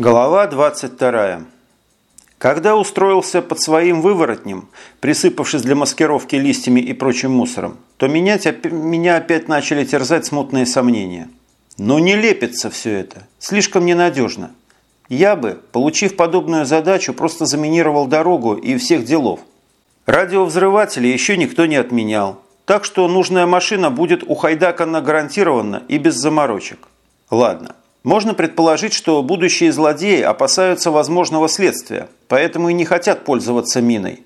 Глава 22. Когда устроился под своим выворотнем, присыпавшись для маскировки листьями и прочим мусором, то менять, меня опять начали терзать смутные сомнения. Но не лепится все это, слишком ненадежно. Я бы, получив подобную задачу, просто заминировал дорогу и всех делов. Радиовзрыватели еще никто не отменял, так что нужная машина будет ухайдакана гарантированно и без заморочек. Ладно. Можно предположить, что будущие злодеи опасаются возможного следствия, поэтому и не хотят пользоваться миной.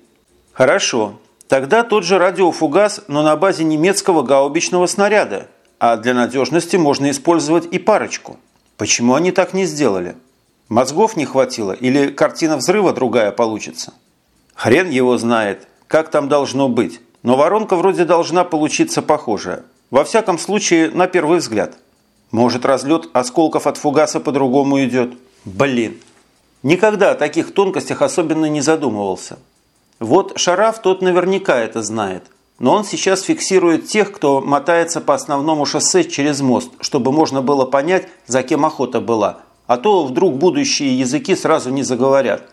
Хорошо, тогда тот же радиофугас, но на базе немецкого гаубичного снаряда, а для надежности можно использовать и парочку. Почему они так не сделали? Мозгов не хватило или картина взрыва другая получится? Хрен его знает, как там должно быть, но воронка вроде должна получиться похожая. Во всяком случае, на первый взгляд. Может, разлет осколков от фугаса по-другому идет? Блин. Никогда о таких тонкостях особенно не задумывался. Вот Шараф тот наверняка это знает. Но он сейчас фиксирует тех, кто мотается по основному шоссе через мост, чтобы можно было понять, за кем охота была. А то вдруг будущие языки сразу не заговорят.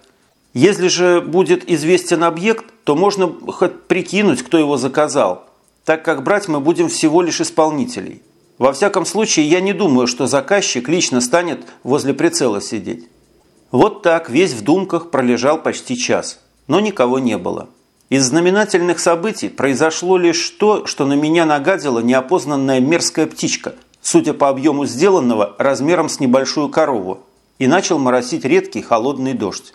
Если же будет известен объект, то можно хоть прикинуть, кто его заказал, так как брать мы будем всего лишь исполнителей. Во всяком случае, я не думаю, что заказчик лично станет возле прицела сидеть. Вот так весь в думках пролежал почти час, но никого не было. Из знаменательных событий произошло лишь то, что на меня нагадила неопознанная мерзкая птичка, судя по объему сделанного, размером с небольшую корову, и начал моросить редкий холодный дождь.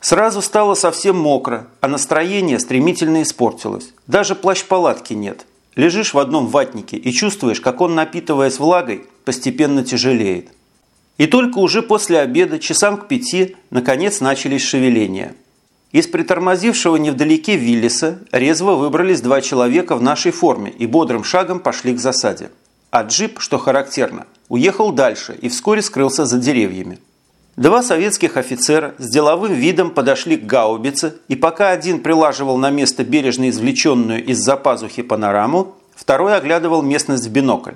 Сразу стало совсем мокро, а настроение стремительно испортилось. Даже плащ-палатки нет – Лежишь в одном ватнике и чувствуешь, как он, напитываясь влагой, постепенно тяжелеет. И только уже после обеда, часам к пяти, наконец начались шевеления. Из притормозившего невдалеке Виллиса резво выбрались два человека в нашей форме и бодрым шагом пошли к засаде. А джип, что характерно, уехал дальше и вскоре скрылся за деревьями. Два советских офицера с деловым видом подошли к гаубице, и пока один прилаживал на место бережно извлеченную из-за пазухи панораму, второй оглядывал местность в бинокль.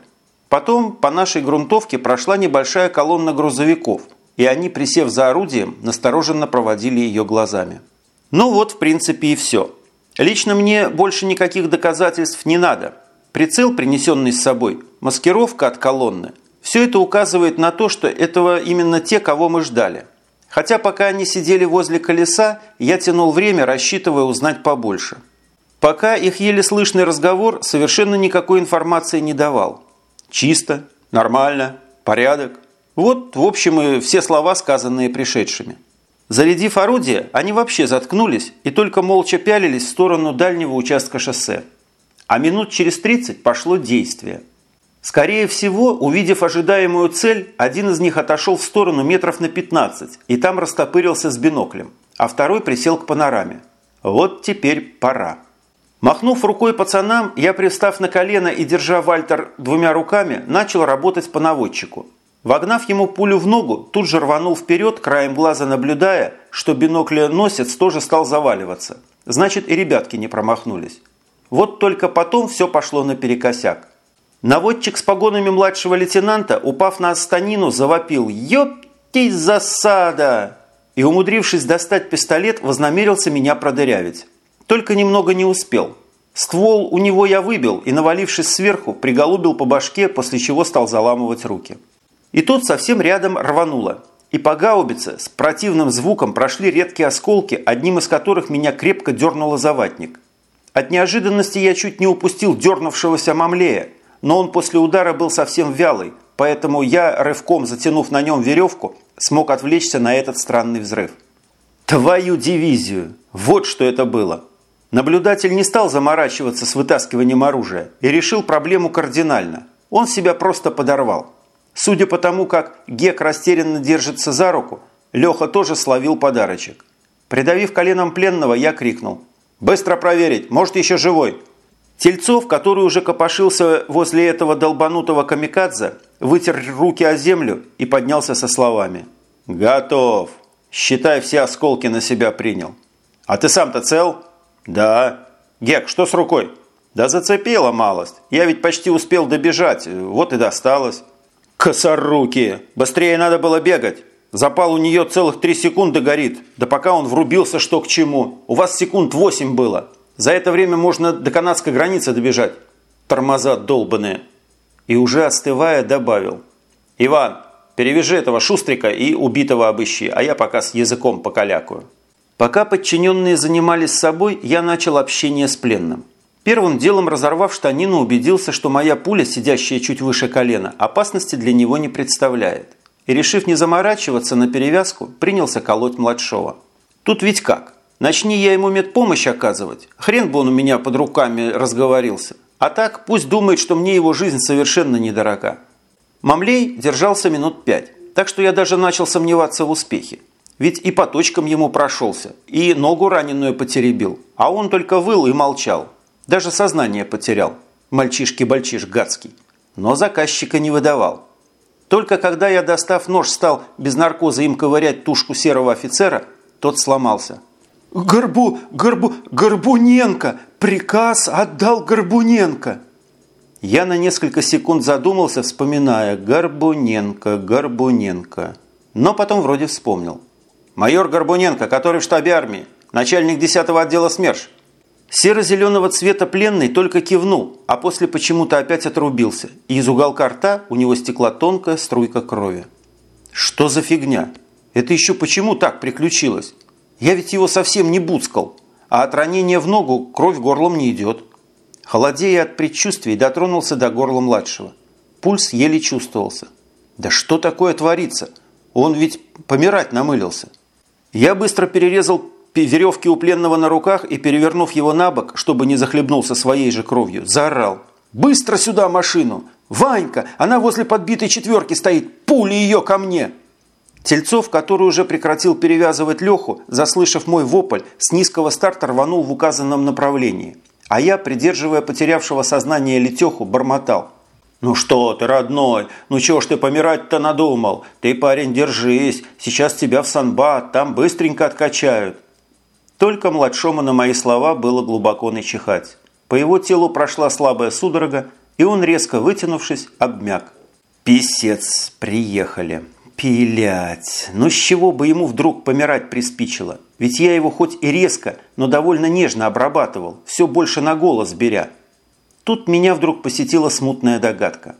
Потом по нашей грунтовке прошла небольшая колонна грузовиков, и они, присев за орудием, настороженно проводили ее глазами. Ну вот, в принципе, и все. Лично мне больше никаких доказательств не надо. Прицел, принесенный с собой, маскировка от колонны – все это указывает на то, что этого именно те, кого мы ждали. Хотя пока они сидели возле колеса, я тянул время, рассчитывая узнать побольше. Пока их еле слышный разговор совершенно никакой информации не давал. Чисто, нормально, порядок. Вот, в общем, и все слова, сказанные пришедшими. Зарядив орудие, они вообще заткнулись и только молча пялились в сторону дальнего участка шоссе. А минут через 30 пошло действие – Скорее всего, увидев ожидаемую цель, один из них отошел в сторону метров на 15 и там растопырился с биноклем, а второй присел к панораме. Вот теперь пора. Махнув рукой пацанам, я, пристав на колено и держа Вальтер двумя руками, начал работать по наводчику. Вогнав ему пулю в ногу, тут же рванул вперед, краем глаза наблюдая, что бинокль-носец тоже стал заваливаться. Значит, и ребятки не промахнулись. Вот только потом все пошло наперекосяк. Наводчик с погонами младшего лейтенанта, упав на станину, завопил «Ёптись засада!» и, умудрившись достать пистолет, вознамерился меня продырявить. Только немного не успел. Ствол у него я выбил и, навалившись сверху, приголубил по башке, после чего стал заламывать руки. И тут совсем рядом рвануло. И по гаубице с противным звуком прошли редкие осколки, одним из которых меня крепко дернуло за ватник. От неожиданности я чуть не упустил дернувшегося мамлея, но он после удара был совсем вялый, поэтому я, рывком затянув на нем веревку, смог отвлечься на этот странный взрыв. Твою дивизию! Вот что это было! Наблюдатель не стал заморачиваться с вытаскиванием оружия и решил проблему кардинально. Он себя просто подорвал. Судя по тому, как Гек растерянно держится за руку, Леха тоже словил подарочек. Придавив коленом пленного, я крикнул. «Быстро проверить, может еще живой!» Тельцов, который уже копошился возле этого долбанутого камикадзе, вытер руки о землю и поднялся со словами. «Готов. Считай, все осколки на себя принял. А ты сам-то цел?» «Да». «Гек, что с рукой?» «Да зацепила малость. Я ведь почти успел добежать, вот и досталось». «Косоруки! Быстрее надо было бегать. Запал у нее целых три секунды горит. Да пока он врубился, что к чему. У вас секунд восемь было. За это время можно до канадской границы добежать. Тормоза долбанные. И уже остывая добавил. Иван, перевяжи этого шустрика и убитого обыщи, а я пока с языком покалякаю. Пока подчиненные занимались собой, я начал общение с пленным. Первым делом, разорвав штанину, убедился, что моя пуля, сидящая чуть выше колена, опасности для него не представляет. И, решив не заморачиваться на перевязку, принялся колоть младшего. Тут ведь как? Начни я ему медпомощь оказывать, хрен бы он у меня под руками разговорился. А так, пусть думает, что мне его жизнь совершенно недорога. Мамлей держался минут пять, так что я даже начал сомневаться в успехе. Ведь и по точкам ему прошелся, и ногу раненую потеребил, а он только выл и молчал. Даже сознание потерял. Мальчишки-бальчиш гадский. Но заказчика не выдавал. Только когда я, достав нож, стал без наркоза им ковырять тушку серого офицера, тот сломался. «Горбу, Горбу, Горбуненко! Приказ отдал Горбуненко!» Я на несколько секунд задумался, вспоминая «Горбуненко, Горбуненко». Но потом вроде вспомнил. «Майор Горбуненко, который в штабе армии, начальник 10-го отдела СМЕРШ». Серо-зеленого цвета пленный только кивнул, а после почему-то опять отрубился, и из уголка рта у него стекла тонкая струйка крови. Что за фигня? Это еще почему так приключилось? Я ведь его совсем не буцкал, а от ранения в ногу кровь горлом не идет. Холодея от предчувствий, дотронулся до горла младшего. Пульс еле чувствовался. Да что такое творится? Он ведь помирать намылился. Я быстро перерезал веревки у пленного на руках и, перевернув его на бок, чтобы не захлебнулся своей же кровью, заорал. «Быстро сюда машину! Ванька! Она возле подбитой четверки стоит! Пули ее ко мне!» Тельцов, который уже прекратил перевязывать Леху, заслышав мой вопль, с низкого старта рванул в указанном направлении. А я, придерживая потерявшего сознание Летеху, бормотал. «Ну что ты, родной, ну чего ж ты помирать-то надумал? Ты, парень, держись, сейчас тебя в санбат, там быстренько откачают». Только младшому на мои слова было глубоко начихать. По его телу прошла слабая судорога, и он, резко вытянувшись, обмяк. «Писец, приехали. Пилять. Ну с чего бы ему вдруг помирать приспичило? Ведь я его хоть и резко, но довольно нежно обрабатывал, все больше на голос беря». Тут меня вдруг посетила смутная догадка.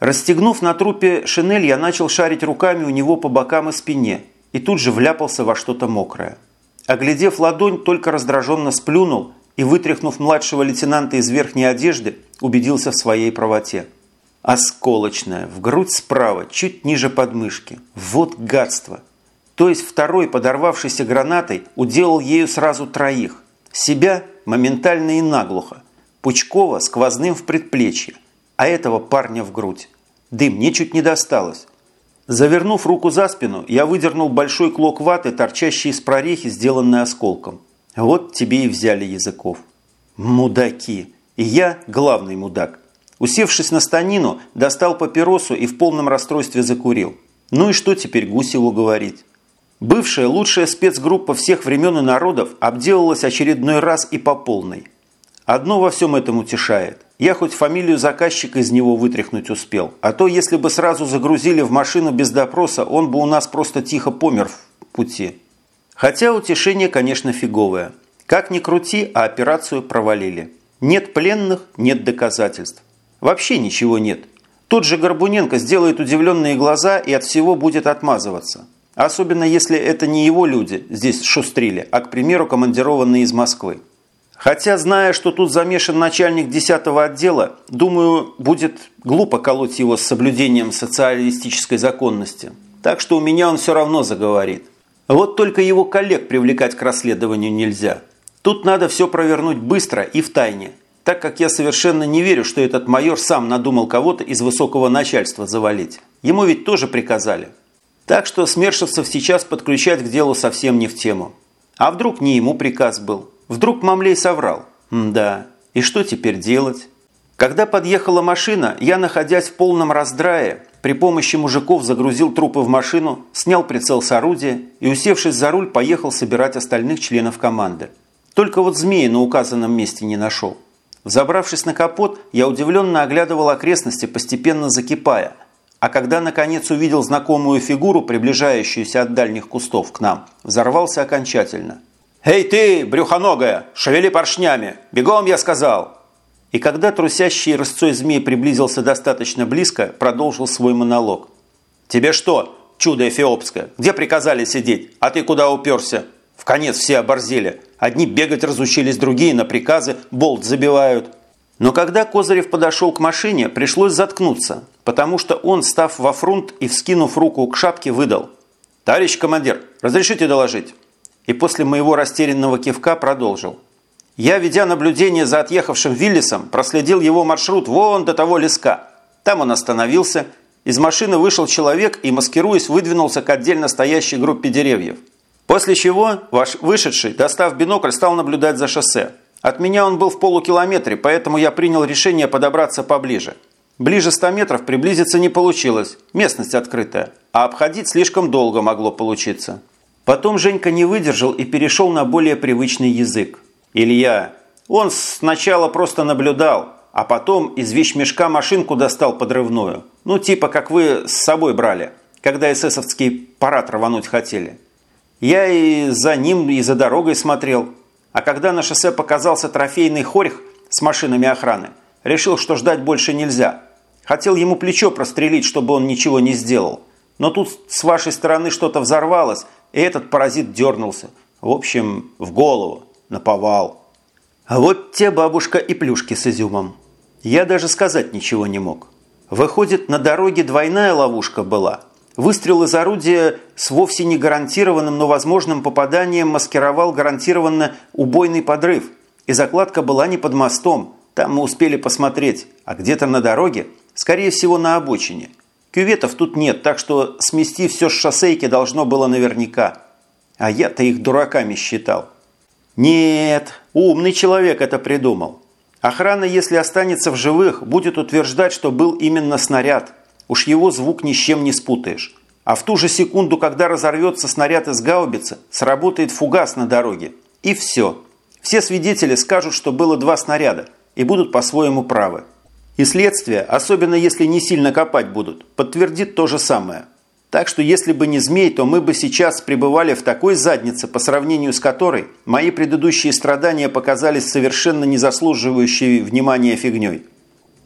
Расстегнув на трупе шинель, я начал шарить руками у него по бокам и спине, и тут же вляпался во что-то мокрое. Оглядев ладонь, только раздраженно сплюнул и, вытряхнув младшего лейтенанта из верхней одежды, убедился в своей правоте. Осколочная, в грудь справа, чуть ниже подмышки. Вот гадство! То есть второй, подорвавшийся гранатой, уделал ею сразу троих. Себя моментально и наглухо. Пучкова сквозным в предплечье, а этого парня в грудь. Дым мне чуть не досталось. Завернув руку за спину, я выдернул большой клок ваты, торчащий из прорехи, сделанный осколком. Вот тебе и взяли языков. Мудаки. И я главный мудак. Усевшись на станину, достал папиросу и в полном расстройстве закурил. Ну и что теперь Гусеву говорить? Бывшая лучшая спецгруппа всех времен и народов обделалась очередной раз и по полной. Одно во всем этом утешает. Я хоть фамилию заказчика из него вытряхнуть успел. А то, если бы сразу загрузили в машину без допроса, он бы у нас просто тихо помер в пути. Хотя утешение, конечно, фиговое. Как ни крути, а операцию провалили. Нет пленных, нет доказательств. Вообще ничего нет. Тот же Горбуненко сделает удивленные глаза и от всего будет отмазываться. Особенно если это не его люди здесь шустрили, а, к примеру, командированные из Москвы. Хотя, зная, что тут замешан начальник 10 отдела, думаю, будет глупо колоть его с соблюдением социалистической законности. Так что у меня он все равно заговорит. Вот только его коллег привлекать к расследованию нельзя. Тут надо все провернуть быстро и в тайне, так как я совершенно не верю, что этот майор сам надумал кого-то из высокого начальства завалить. Ему ведь тоже приказали. Так что смершевцев сейчас подключать к делу совсем не в тему. А вдруг не ему приказ был? Вдруг Мамлей соврал? Да, и что теперь делать? Когда подъехала машина, я, находясь в полном раздрае, при помощи мужиков загрузил трупы в машину, снял прицел с орудия и, усевшись за руль, поехал собирать остальных членов команды. Только вот змеи на указанном месте не нашел. Взобравшись на капот, я удивленно оглядывал окрестности, постепенно закипая. А когда наконец увидел знакомую фигуру, приближающуюся от дальних кустов к нам, взорвался окончательно. «Эй ты, брюхоногая, шевели поршнями! Бегом, я сказал!» И когда трусящий рысцой змей приблизился достаточно близко, продолжил свой монолог. «Тебе что, чудо эфиопское, где приказали сидеть, а ты куда уперся? В конец все оборзели. Одни бегать разучились, другие на приказы болт забивают. Но когда Козырев подошел к машине, пришлось заткнуться, потому что он, став во фрунт и вскинув руку к шапке, выдал. «Товарищ командир, разрешите доложить?» И после моего растерянного кивка продолжил. «Я, ведя наблюдение за отъехавшим Виллисом, проследил его маршрут вон до того леска. Там он остановился, из машины вышел человек и, маскируясь, выдвинулся к отдельно стоящей группе деревьев. После чего ваш вышедший, достав бинокль, стал наблюдать за шоссе. От меня он был в полукилометре, поэтому я принял решение подобраться поближе. Ближе 100 метров приблизиться не получилось, местность открытая, а обходить слишком долго могло получиться. Потом Женька не выдержал и перешел на более привычный язык. Илья. Он сначала просто наблюдал, а потом из вещмешка машинку достал подрывную. Ну, типа как вы с собой брали, когда эсэсовский парад рвануть хотели. Я и за ним, и за дорогой смотрел. А когда на шоссе показался трофейный хорьх с машинами охраны, решил, что ждать больше нельзя. Хотел ему плечо прострелить, чтобы он ничего не сделал. Но тут с вашей стороны что-то взорвалось, и этот паразит дернулся. В общем, в голову, наповал. А вот те бабушка и плюшки с изюмом. Я даже сказать ничего не мог. Выходит, на дороге двойная ловушка была – Выстрел из орудия с вовсе не гарантированным, но возможным попаданием маскировал гарантированно убойный подрыв. И закладка была не под мостом, там мы успели посмотреть, а где-то на дороге, скорее всего на обочине. Кюветов тут нет, так что смести все с шоссейки должно было наверняка. А я-то их дураками считал. Нет, умный человек это придумал. Охрана, если останется в живых, будет утверждать, что был именно снаряд – Уж его звук ни с чем не спутаешь. А в ту же секунду, когда разорвется снаряд из гаубицы, сработает фугас на дороге. И все. Все свидетели скажут, что было два снаряда, и будут по-своему правы. И следствие, особенно если не сильно копать будут, подтвердит то же самое. Так что если бы не змей, то мы бы сейчас пребывали в такой заднице, по сравнению с которой мои предыдущие страдания показались совершенно не заслуживающей внимания фигней.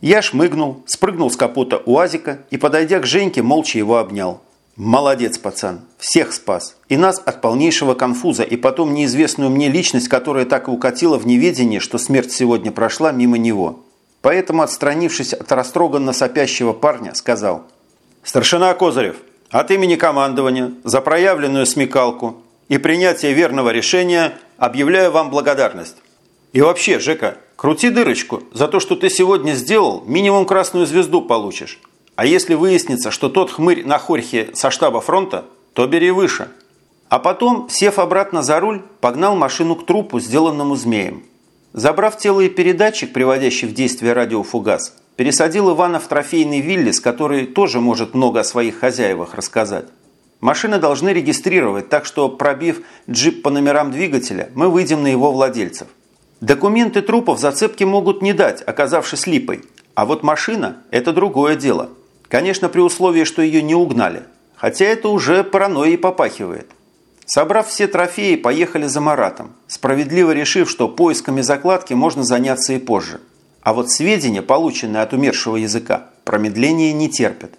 Я шмыгнул, спрыгнул с капота УАЗика и, подойдя к Женьке, молча его обнял. Молодец, пацан. Всех спас. И нас от полнейшего конфуза, и потом неизвестную мне личность, которая так и укатила в неведении, что смерть сегодня прошла мимо него. Поэтому, отстранившись от растроганно сопящего парня, сказал. «Старшина Козырев, от имени командования за проявленную смекалку и принятие верного решения объявляю вам благодарность. И вообще, Жека, крути дырочку. За то, что ты сегодня сделал, минимум красную звезду получишь. А если выяснится, что тот хмырь на хорьхе со штаба фронта, то бери выше. А потом, сев обратно за руль, погнал машину к трупу, сделанному змеем. Забрав тело и передатчик, приводящий в действие радиофугас, пересадил Ивана в трофейный Виллис, который тоже может много о своих хозяевах рассказать. Машины должны регистрировать, так что, пробив джип по номерам двигателя, мы выйдем на его владельцев. Документы трупов зацепки могут не дать, оказавшись липой. А вот машина – это другое дело. Конечно, при условии, что ее не угнали. Хотя это уже паранойей попахивает. Собрав все трофеи, поехали за Маратом, справедливо решив, что поисками закладки можно заняться и позже. А вот сведения, полученные от умершего языка, промедления не терпят.